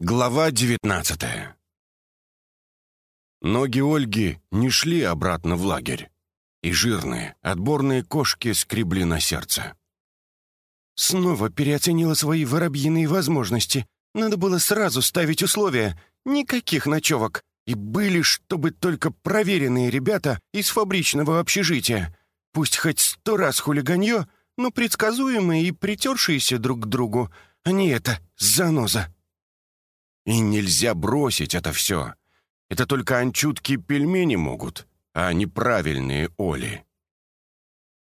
Глава девятнадцатая Ноги Ольги не шли обратно в лагерь, и жирные, отборные кошки скребли на сердце. Снова переоценила свои воробьиные возможности. Надо было сразу ставить условия. Никаких ночевок. И были, чтобы только проверенные ребята из фабричного общежития. Пусть хоть сто раз хулиганье, но предсказуемые и притершиеся друг к другу, а не это заноза. И нельзя бросить это все. Это только анчутки пельмени могут, а неправильные Оли.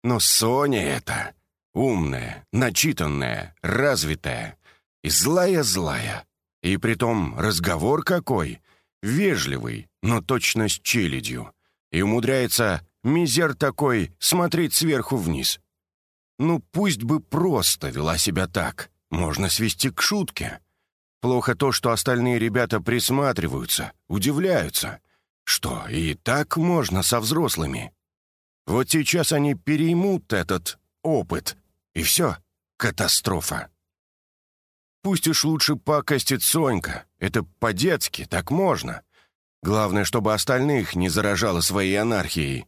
Но Соня это умная, начитанная, развитая и злая-злая. И притом разговор какой, вежливый, но точно с челядью. И умудряется мизер такой смотреть сверху вниз. Ну пусть бы просто вела себя так, можно свести к шутке. Плохо то, что остальные ребята присматриваются, удивляются. Что, и так можно со взрослыми? Вот сейчас они переймут этот опыт, и все, катастрофа. Пусть уж лучше пакостит Сонька, это по-детски, так можно. Главное, чтобы остальных не заражало своей анархией.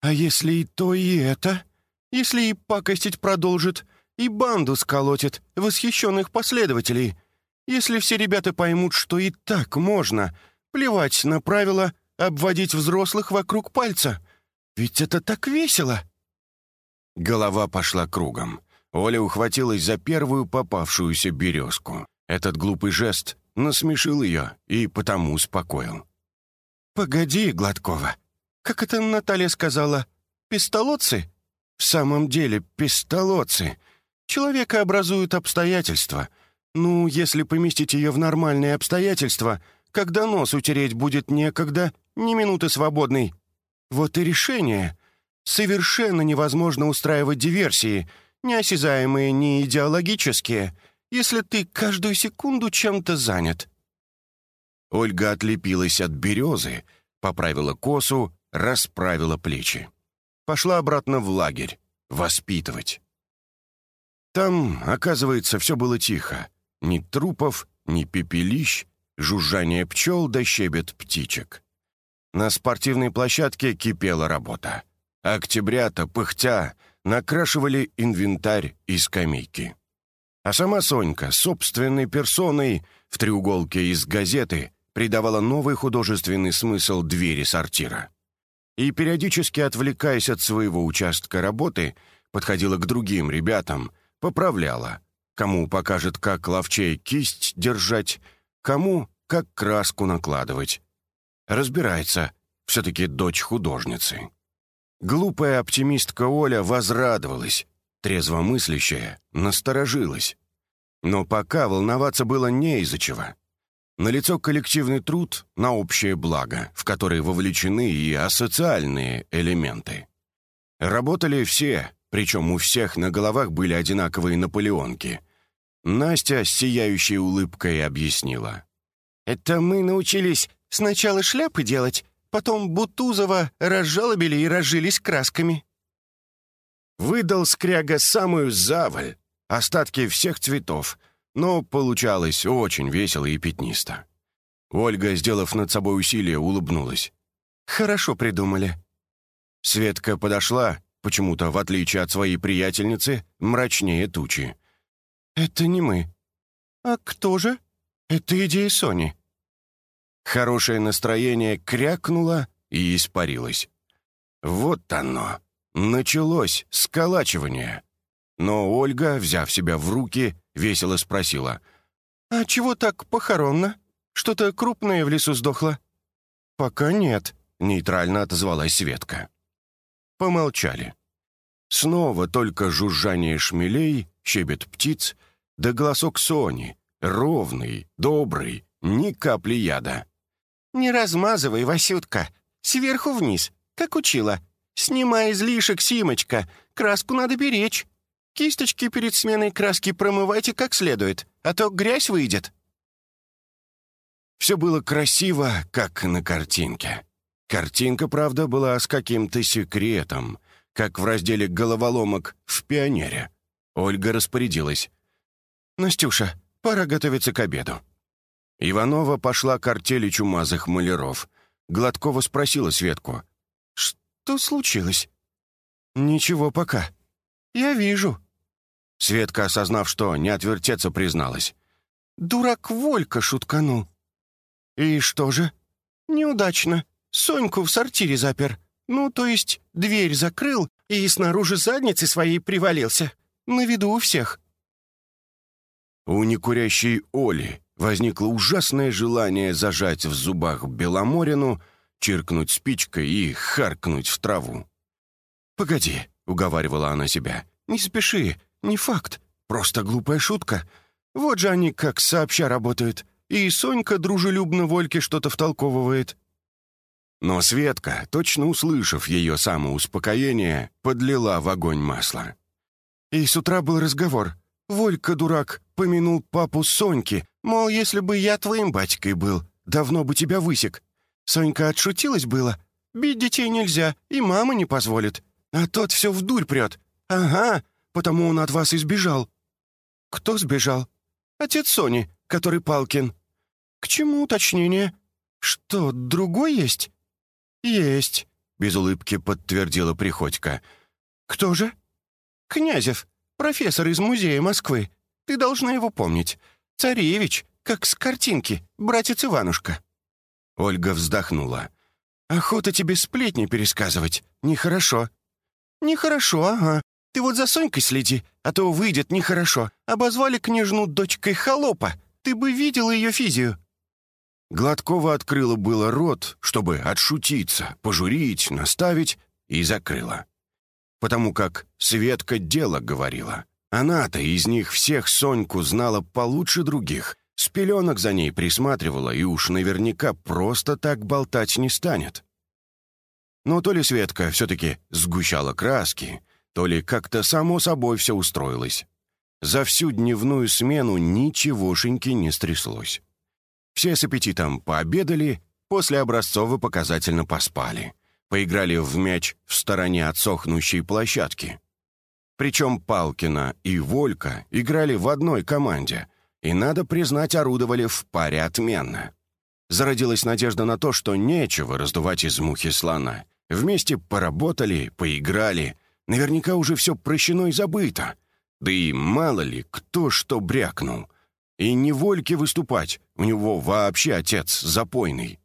А если и то, и это? Если и пакостить продолжит, и банду сколотит, восхищенных последователей — если все ребята поймут, что и так можно, плевать на правила, обводить взрослых вокруг пальца. Ведь это так весело!» Голова пошла кругом. Оля ухватилась за первую попавшуюся березку. Этот глупый жест насмешил ее и потому успокоил. «Погоди, Гладкова. Как это Наталья сказала? Пистолотцы? В самом деле, пистолотцы. Человека образуют обстоятельства. Ну, если поместить ее в нормальные обстоятельства, когда нос утереть будет некогда, ни минуты свободной. Вот и решение. Совершенно невозможно устраивать диверсии, неосязаемые, не идеологические, если ты каждую секунду чем-то занят. Ольга отлепилась от березы, поправила косу, расправила плечи. Пошла обратно в лагерь, воспитывать. Там, оказывается, все было тихо. Ни трупов, ни пепелищ, жужжание пчел да щебет птичек. На спортивной площадке кипела работа. Октябрята, пыхтя, накрашивали инвентарь и скамейки. А сама Сонька, собственной персоной, в треуголке из газеты, придавала новый художественный смысл двери сортира. И, периодически отвлекаясь от своего участка работы, подходила к другим ребятам, поправляла — Кому покажет, как ловчей кисть держать, кому как краску накладывать. Разбирается, все-таки дочь художницы. Глупая оптимистка Оля возрадовалась, трезвомыслящая насторожилась. Но пока волноваться было не из-за чего. Налицо коллективный труд на общее благо, в который вовлечены и асоциальные элементы. Работали все, причем у всех на головах были одинаковые наполеонки, Настя с сияющей улыбкой объяснила. «Это мы научились сначала шляпы делать, потом Бутузова разжалобили и разжились красками». Выдал скряга самую заваль, остатки всех цветов, но получалось очень весело и пятнисто. Ольга, сделав над собой усилие, улыбнулась. «Хорошо придумали». Светка подошла, почему-то, в отличие от своей приятельницы, мрачнее тучи. «Это не мы». «А кто же?» «Это идея Сони». Хорошее настроение крякнуло и испарилось. Вот оно. Началось сколачивание. Но Ольга, взяв себя в руки, весело спросила. «А чего так похоронно? Что-то крупное в лесу сдохло?» «Пока нет», — нейтрально отозвалась Светка. Помолчали. Снова только жужжание шмелей, щебет птиц — да голосок Сони, ровный, добрый, ни капли яда. «Не размазывай, Васютка, сверху вниз, как учила. Снимай излишек, Симочка, краску надо беречь. Кисточки перед сменой краски промывайте как следует, а то грязь выйдет». Все было красиво, как на картинке. Картинка, правда, была с каким-то секретом, как в разделе головоломок в «Пионере». Ольга распорядилась. «Настюша, пора готовиться к обеду». Иванова пошла к артели чумазых маляров. Гладкова спросила Светку. «Что случилось?» «Ничего пока. Я вижу». Светка, осознав, что не отвертеться, призналась. «Дурак Волька шутканул». «И что же?» «Неудачно. Соньку в сортире запер. Ну, то есть дверь закрыл и снаружи задницы своей привалился. На виду у всех». У некурящей Оли возникло ужасное желание зажать в зубах Беломорину, чиркнуть спичкой и харкнуть в траву. «Погоди», — уговаривала она себя, — «не спеши, не факт, просто глупая шутка. Вот же они как сообща работают, и Сонька дружелюбно Вольке что-то втолковывает». Но Светка, точно услышав ее самоуспокоение, подлила в огонь масло. И с утра был разговор. Волька, дурак, помянул папу Соньки, мол, если бы я твоим батькой был, давно бы тебя высек. Сонька отшутилась было. Бить детей нельзя, и мама не позволит. А тот все в дурь прет. Ага, потому он от вас избежал. Кто сбежал? Отец Сони, который Палкин. К чему уточнение? Что, другой есть? Есть, без улыбки подтвердила Приходько. Кто же? Князев, профессор из музея Москвы. Ты должна его помнить. Царевич, как с картинки, братец Иванушка». Ольга вздохнула. «Охота тебе сплетни пересказывать. Нехорошо». «Нехорошо, ага. Ты вот за Сонькой следи, а то выйдет нехорошо. Обозвали княжну дочкой холопа. Ты бы видел ее физию». Гладкова открыла было рот, чтобы отшутиться, пожурить, наставить, и закрыла потому как Светка дело говорила. Она-то из них всех Соньку знала получше других, с пеленок за ней присматривала и уж наверняка просто так болтать не станет. Но то ли Светка все-таки сгущала краски, то ли как-то само собой все устроилось. За всю дневную смену ничегошеньки не стряслось. Все с аппетитом пообедали, после образцово показательно поспали поиграли в мяч в стороне от сохнущей площадки. Причем Палкина и Волька играли в одной команде, и, надо признать, орудовали в паре отменно. Зародилась надежда на то, что нечего раздувать из мухи слона. Вместе поработали, поиграли, наверняка уже все прощено и забыто. Да и мало ли, кто что брякнул. И не Вольке выступать, у него вообще отец запойный.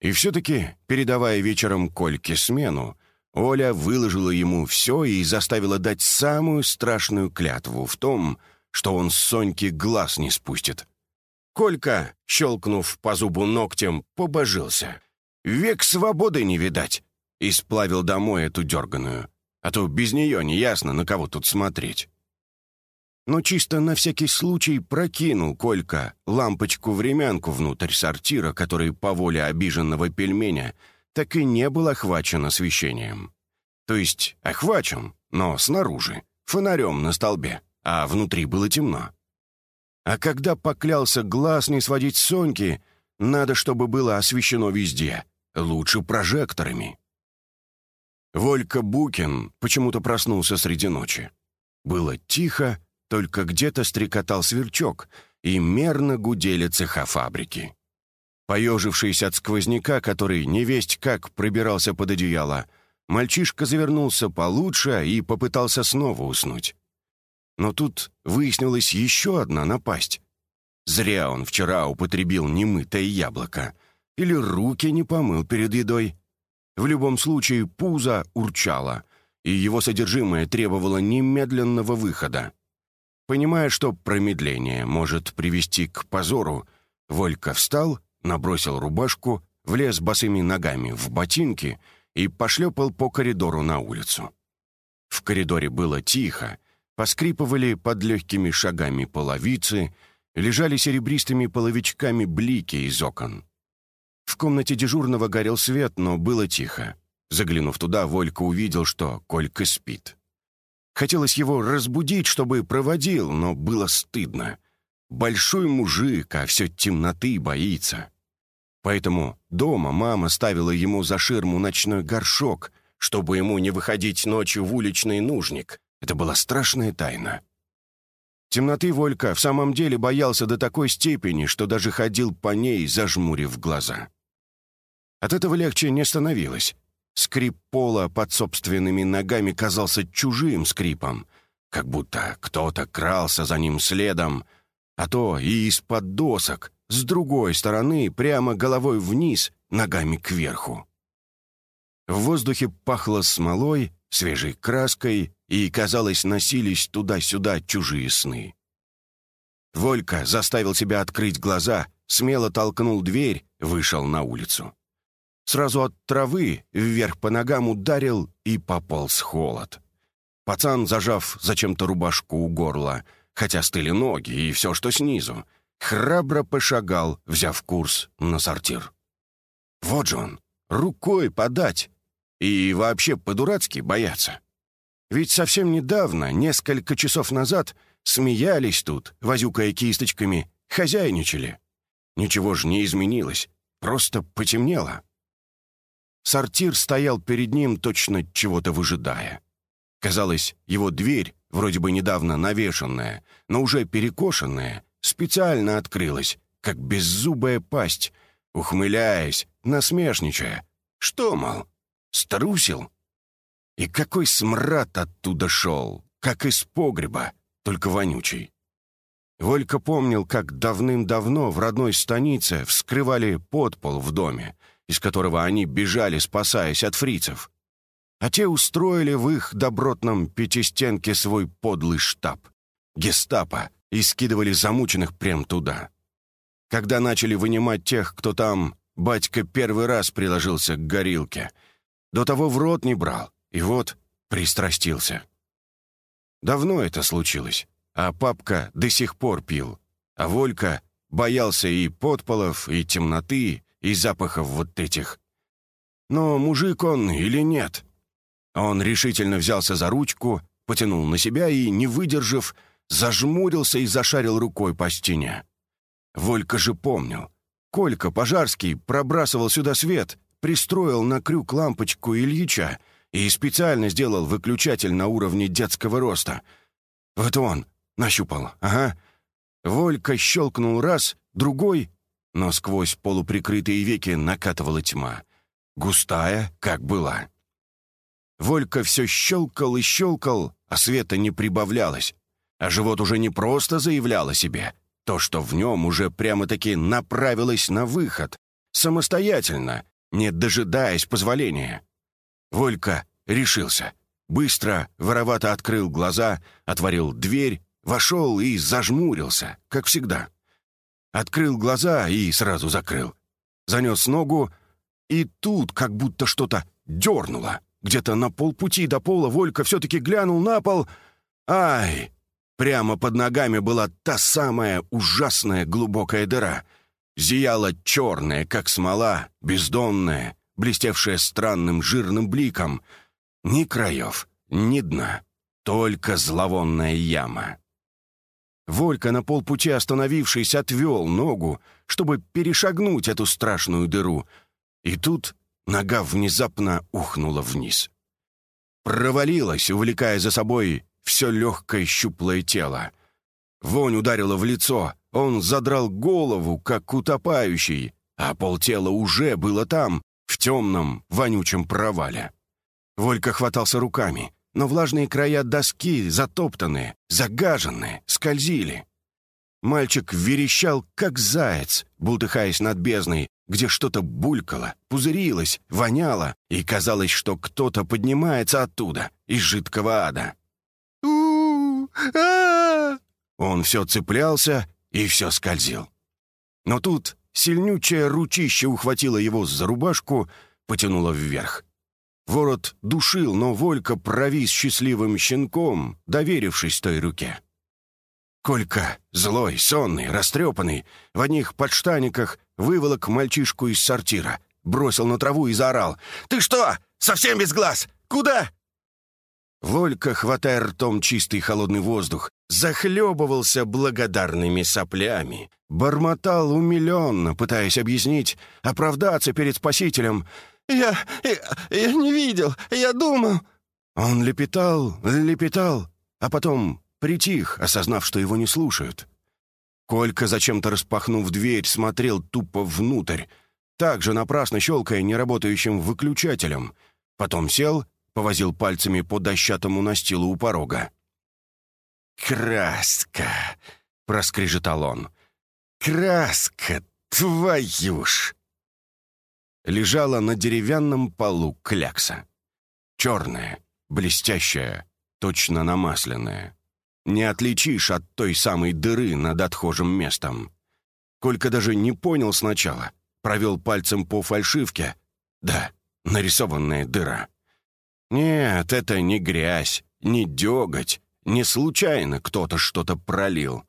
И все-таки, передавая вечером Кольке смену, Оля выложила ему все и заставила дать самую страшную клятву в том, что он с Соньки глаз не спустит. Колька, щелкнув по зубу ногтем, побожился. «Век свободы не видать!» и сплавил домой эту дерганую. А то без нее неясно, на кого тут смотреть но чисто на всякий случай прокинул Колька лампочку-времянку внутрь сортира, который по воле обиженного пельменя так и не был охвачен освещением. То есть охвачен, но снаружи, фонарем на столбе, а внутри было темно. А когда поклялся глаз не сводить Соньки, надо, чтобы было освещено везде, лучше прожекторами. Волька Букин почему-то проснулся среди ночи. Было тихо, только где-то стрекотал сверчок, и мерно гудели цеха фабрики. Поежившись от сквозняка, который невесть как пробирался под одеяло, мальчишка завернулся получше и попытался снова уснуть. Но тут выяснилась еще одна напасть. Зря он вчера употребил немытое яблоко. Или руки не помыл перед едой. В любом случае пузо урчало, и его содержимое требовало немедленного выхода. Понимая, что промедление может привести к позору, Волька встал, набросил рубашку, влез босыми ногами в ботинки и пошлепал по коридору на улицу. В коридоре было тихо, поскрипывали под легкими шагами половицы, лежали серебристыми половичками блики из окон. В комнате дежурного горел свет, но было тихо. Заглянув туда, Волька увидел, что Колька спит. Хотелось его разбудить, чтобы проводил, но было стыдно. Большой мужик, а все темноты боится. Поэтому дома мама ставила ему за ширму ночной горшок, чтобы ему не выходить ночью в уличный нужник. Это была страшная тайна. Темноты Волька в самом деле боялся до такой степени, что даже ходил по ней, зажмурив глаза. От этого легче не становилось. Скрип пола под собственными ногами казался чужим скрипом, как будто кто-то крался за ним следом, а то и из-под досок, с другой стороны, прямо головой вниз, ногами кверху. В воздухе пахло смолой, свежей краской, и, казалось, носились туда-сюда чужие сны. Волька заставил себя открыть глаза, смело толкнул дверь, вышел на улицу. Сразу от травы вверх по ногам ударил и пополз холод. Пацан, зажав зачем-то рубашку у горла, хотя стыли ноги и все, что снизу, храбро пошагал, взяв курс на сортир. Вот же он, рукой подать. И вообще по-дурацки бояться. Ведь совсем недавно, несколько часов назад, смеялись тут, возюкая кисточками, хозяйничали. Ничего же не изменилось, просто потемнело. Сортир стоял перед ним, точно чего-то выжидая. Казалось, его дверь, вроде бы недавно навешенная, но уже перекошенная, специально открылась, как беззубая пасть, ухмыляясь, насмешничая. Что, мол, струсил? И какой смрад оттуда шел, как из погреба, только вонючий. Волька помнил, как давным-давно в родной станице вскрывали подпол в доме, из которого они бежали, спасаясь от фрицев. А те устроили в их добротном пятистенке свой подлый штаб. Гестапо, и скидывали замученных прям туда. Когда начали вынимать тех, кто там, батька первый раз приложился к горилке. До того в рот не брал, и вот пристрастился. Давно это случилось, а папка до сих пор пил, а Волька боялся и подполов, и темноты, и запахов вот этих. Но мужик он или нет? Он решительно взялся за ручку, потянул на себя и, не выдержав, зажмурился и зашарил рукой по стене. Волька же помнил. Колька Пожарский пробрасывал сюда свет, пристроил на крюк лампочку Ильича и специально сделал выключатель на уровне детского роста. Вот он, нащупал, ага. Волька щелкнул раз, другой, но сквозь полуприкрытые веки накатывала тьма. Густая, как была. Волька все щелкал и щелкал, а света не прибавлялось. А живот уже не просто заявлял о себе. То, что в нем уже прямо-таки направилось на выход. Самостоятельно, не дожидаясь позволения. Волька решился. Быстро, воровато открыл глаза, отворил дверь, вошел и зажмурился, как всегда. Открыл глаза и сразу закрыл. Занес ногу, и тут как будто что-то дернуло. Где-то на полпути до пола Волька все-таки глянул на пол. «Ай!» Прямо под ногами была та самая ужасная глубокая дыра. Зияла черная, как смола, бездонная, блестевшая странным жирным бликом. Ни краев, ни дна, только зловонная яма. Волька на полпути остановившись отвел ногу, чтобы перешагнуть эту страшную дыру, и тут нога внезапно ухнула вниз. Провалилась, увлекая за собой все легкое щуплое тело. Вонь ударила в лицо, он задрал голову, как утопающий, а полтела уже было там, в темном, вонючем провале. Волька хватался руками, но влажные края доски, затоптанные, загаженные, скользили. Мальчик верещал, как заяц, бултыхаясь над бездной, где что-то булькало, пузырилось, воняло, и казалось, что кто-то поднимается оттуда, из жидкого ада у а Он все цеплялся и все скользил. Но тут сильнючее ручище ухватило его за рубашку, потянуло вверх. Ворот душил, но Волька провис счастливым щенком, доверившись той руке. Колька, злой, сонный, растрепанный, в одних подштаниках выволок мальчишку из сортира, бросил на траву и заорал. «Ты что, совсем без глаз? Куда?» Волька, хватая ртом чистый холодный воздух, захлебывался благодарными соплями, бормотал умиленно, пытаясь объяснить, оправдаться перед спасителем. «Я... я, я не видел, я думал...» Он лепетал, лепетал, а потом притих, осознав, что его не слушают. Колька, зачем-то распахнув дверь, смотрел тупо внутрь, также напрасно щелкая неработающим выключателем. Потом сел, повозил пальцами по дощатому настилу у порога. «Краска!» — проскрежетал он. «Краска, твою ж!» Лежала на деревянном полу клякса. Черная, блестящая, точно намасленная. Не отличишь от той самой дыры над отхожим местом. Колька даже не понял сначала. Провел пальцем по фальшивке. Да, нарисованная дыра. Нет, это не грязь, не деготь, не случайно кто-то что-то пролил.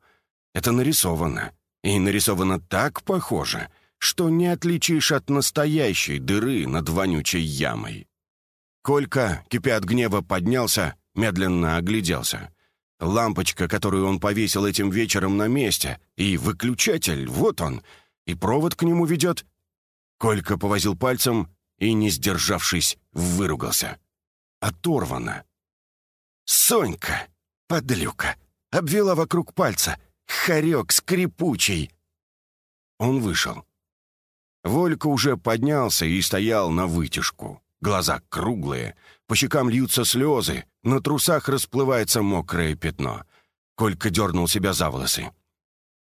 Это нарисовано. И нарисовано так похоже, что не отличишь от настоящей дыры над вонючей ямой. Колька, кипя от гнева, поднялся, медленно огляделся. Лампочка, которую он повесил этим вечером на месте, и выключатель, вот он, и провод к нему ведет. Колька повозил пальцем и, не сдержавшись, выругался. Оторвано. «Сонька, подлюка, обвела вокруг пальца. Хорек скрипучий!» Он вышел. Волька уже поднялся и стоял на вытяжку. Глаза круглые, по щекам льются слезы, на трусах расплывается мокрое пятно. Колька дернул себя за волосы.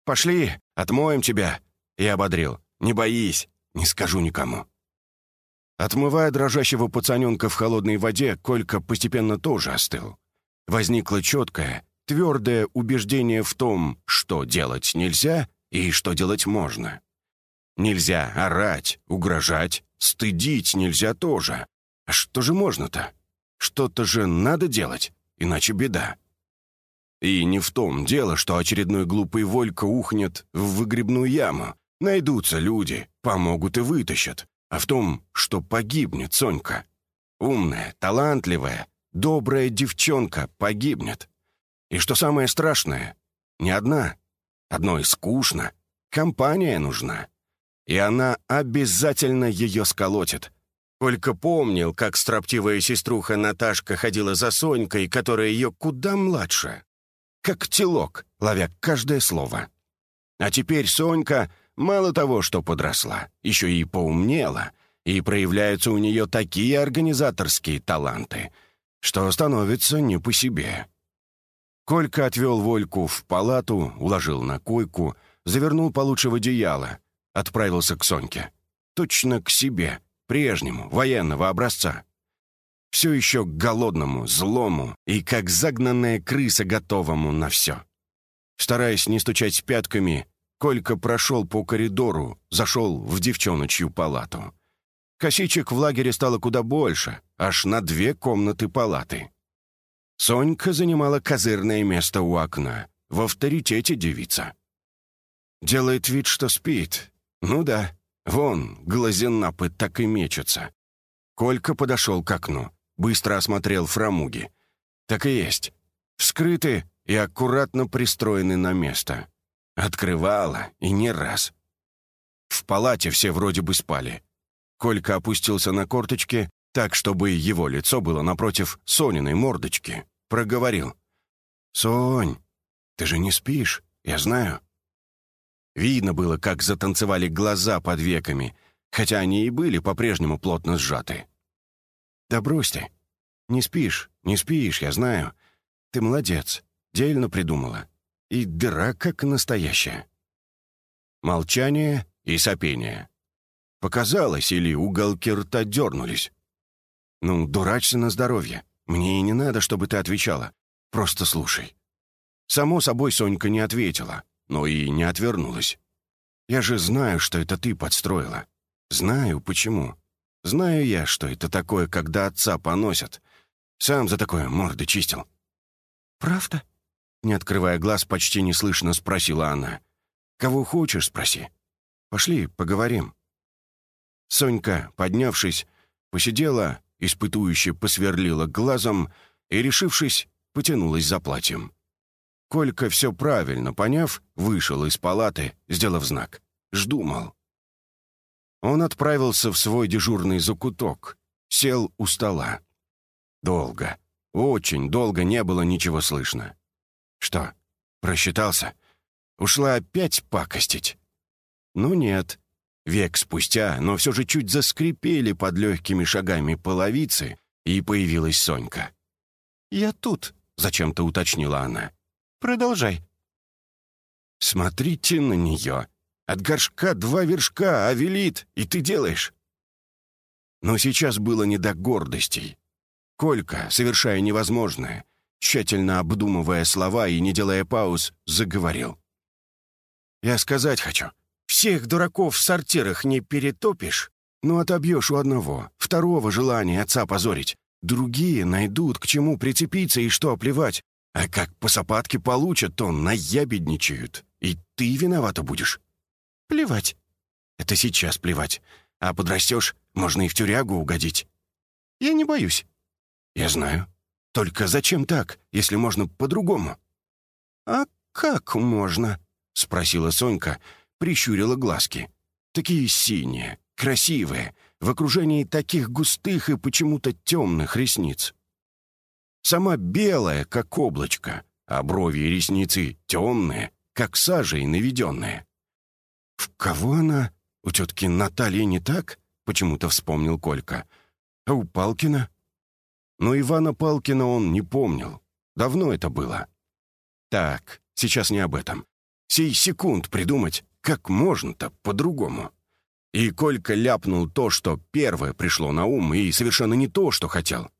«Пошли, отмоем тебя!» И ободрил. «Не боись, не скажу никому». Отмывая дрожащего пацаненка в холодной воде, Колька постепенно тоже остыл. Возникло четкое, твердое убеждение в том, что делать нельзя и что делать можно. Нельзя орать, угрожать, стыдить нельзя тоже. А что же можно-то? Что-то же надо делать, иначе беда. И не в том дело, что очередной глупый Волька ухнет в выгребную яму. Найдутся люди, помогут и вытащат. А в том, что погибнет Сонька. Умная, талантливая, добрая девчонка погибнет. И что самое страшное, не одна. Одной скучно, компания нужна. И она обязательно ее сколотит, Колька помнил, как строптивая сеструха Наташка ходила за Сонькой, которая ее куда младше. Как телок, ловя каждое слово. А теперь Сонька мало того, что подросла, еще и поумнела, и проявляются у нее такие организаторские таланты, что становится не по себе. Колька отвел Вольку в палату, уложил на койку, завернул получше в одеяло, отправился к Соньке. Точно к себе, прежнему, военного образца. Все еще голодному, злому и как загнанная крыса готовому на все. Стараясь не стучать пятками, Колька прошел по коридору, зашел в девчоночью палату. Косичек в лагере стало куда больше, аж на две комнаты палаты. Сонька занимала козырное место у окна, в авторитете девица. Делает вид, что спит. Ну да, Вон, глазенапы так и мечутся. Колька подошел к окну, быстро осмотрел фрамуги. Так и есть. Вскрыты и аккуратно пристроены на место. Открывала, и не раз. В палате все вроде бы спали. Колька опустился на корточки, так, чтобы его лицо было напротив Сониной мордочки. Проговорил. «Сонь, ты же не спишь, я знаю. Видно было, как затанцевали глаза под веками, хотя они и были по-прежнему плотно сжаты. «Да брось ты. Не спишь, не спишь, я знаю. Ты молодец, дельно придумала. И дыра как настоящая». Молчание и сопение. Показалось, или уголки рта дернулись. «Ну, дурачься на здоровье. Мне и не надо, чтобы ты отвечала. Просто слушай». Само собой, Сонька не ответила но и не отвернулась. «Я же знаю, что это ты подстроила. Знаю, почему. Знаю я, что это такое, когда отца поносят. Сам за такое морды чистил». «Правда?» Не открывая глаз, почти неслышно спросила она. «Кого хочешь, спроси. Пошли, поговорим». Сонька, поднявшись, посидела, испытующе посверлила глазом и, решившись, потянулась за платьем. Колька, все правильно поняв, вышел из палаты, сделав знак. «Жду, мол». Он отправился в свой дежурный закуток, сел у стола. Долго, очень долго не было ничего слышно. Что, просчитался? Ушла опять пакостить? Ну нет. Век спустя, но все же чуть заскрипели под легкими шагами половицы, и появилась Сонька. «Я тут», — зачем-то уточнила она. «Продолжай». «Смотрите на нее. От горшка два вершка, а велит, и ты делаешь». Но сейчас было не до гордостей. Колька, совершая невозможное, тщательно обдумывая слова и не делая пауз, заговорил. «Я сказать хочу. Всех дураков в сортирах не перетопишь, но отобьешь у одного, второго желания отца позорить. Другие найдут, к чему прицепиться и что оплевать. А как по сапатке получат, то наябедничают. И ты виновата будешь. Плевать. Это сейчас плевать. А подрастешь, можно и в тюрягу угодить. Я не боюсь. Я знаю. Только зачем так, если можно по-другому? А как можно? Спросила Сонька, прищурила глазки. Такие синие, красивые, в окружении таких густых и почему-то темных ресниц. Сама белая, как облачко, а брови и ресницы темные, как сажей наведенные. «В кого она? У тетки Натальи не так?» — почему-то вспомнил Колька. «А у Палкина?» Но Ивана Палкина он не помнил. Давно это было. Так, сейчас не об этом. Сей секунд придумать, как можно-то по-другому. И Колька ляпнул то, что первое пришло на ум, и совершенно не то, что хотел.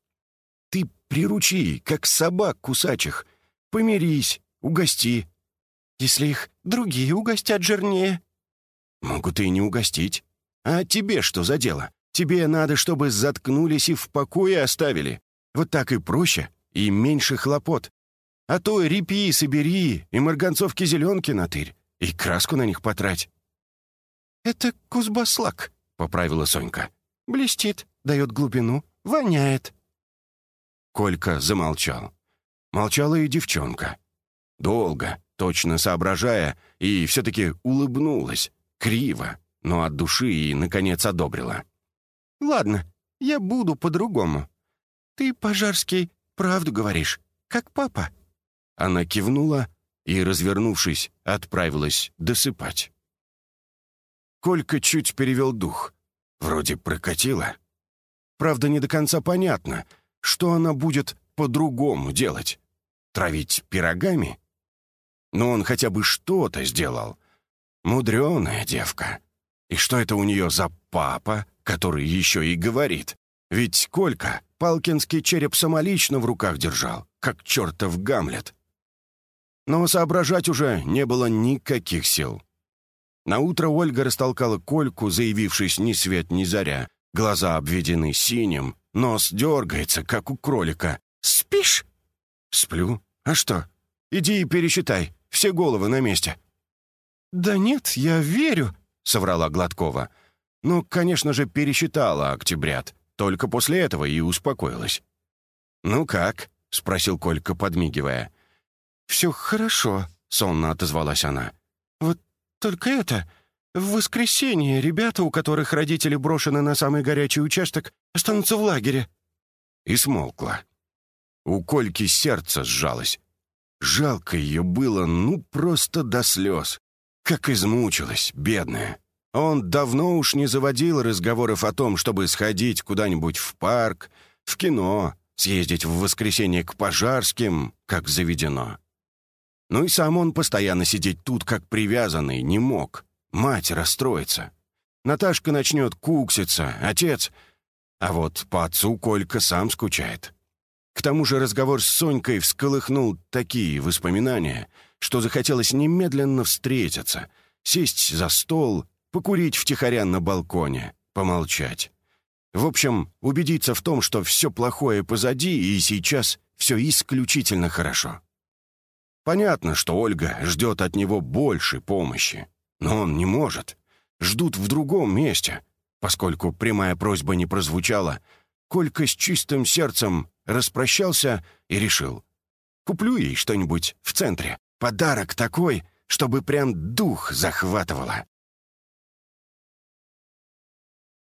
«Ты приручи, как собак кусачих. Помирись, угости». «Если их другие угостят жирнее». «Могут и не угостить. А тебе что за дело? Тебе надо, чтобы заткнулись и в покое оставили. Вот так и проще, и меньше хлопот. А то репи собери, и марганцовки зеленки натырь, и краску на них потрать. «Это кузбаслак», — поправила Сонька. «Блестит, дает глубину, воняет». Колька замолчал. Молчала и девчонка. Долго, точно соображая, и все-таки улыбнулась, криво, но от души и, наконец, одобрила. «Ладно, я буду по-другому. Ты, Пожарский, правду говоришь, как папа». Она кивнула и, развернувшись, отправилась досыпать. Колька чуть перевел дух. Вроде прокатило. Правда, не до конца понятно, что она будет по-другому делать. Травить пирогами? Но он хотя бы что-то сделал. Мудреная девка. И что это у нее за папа, который еще и говорит? Ведь Колька Палкинский череп самолично в руках держал, как чертов Гамлет. Но соображать уже не было никаких сил. Наутро Ольга растолкала Кольку, заявившись ни свет ни заря. Глаза обведены синим, нос дергается, как у кролика. «Спишь?» «Сплю. А что? Иди и пересчитай. Все головы на месте». «Да нет, я верю», — соврала Гладкова. Ну, конечно же, пересчитала октябрят. Только после этого и успокоилась. «Ну как?» — спросил Колька, подмигивая. «Все хорошо», — сонно отозвалась она. «Вот только это... В воскресенье ребята, у которых родители брошены на самый горячий участок, останутся в лагере». И смолкла. У Кольки сердце сжалось. Жалко ее было, ну, просто до слез. Как измучилась, бедная. Он давно уж не заводил разговоров о том, чтобы сходить куда-нибудь в парк, в кино, съездить в воскресенье к пожарским, как заведено. Ну и сам он постоянно сидеть тут, как привязанный, не мог. Мать расстроится. Наташка начнет кукситься, отец... А вот по отцу Колька сам скучает. К тому же разговор с Сонькой всколыхнул такие воспоминания, что захотелось немедленно встретиться, сесть за стол покурить втихаря на балконе, помолчать. В общем, убедиться в том, что все плохое позади, и сейчас все исключительно хорошо. Понятно, что Ольга ждет от него больше помощи, но он не может. Ждут в другом месте. Поскольку прямая просьба не прозвучала, Колька с чистым сердцем распрощался и решил. Куплю ей что-нибудь в центре. Подарок такой, чтобы прям дух захватывало.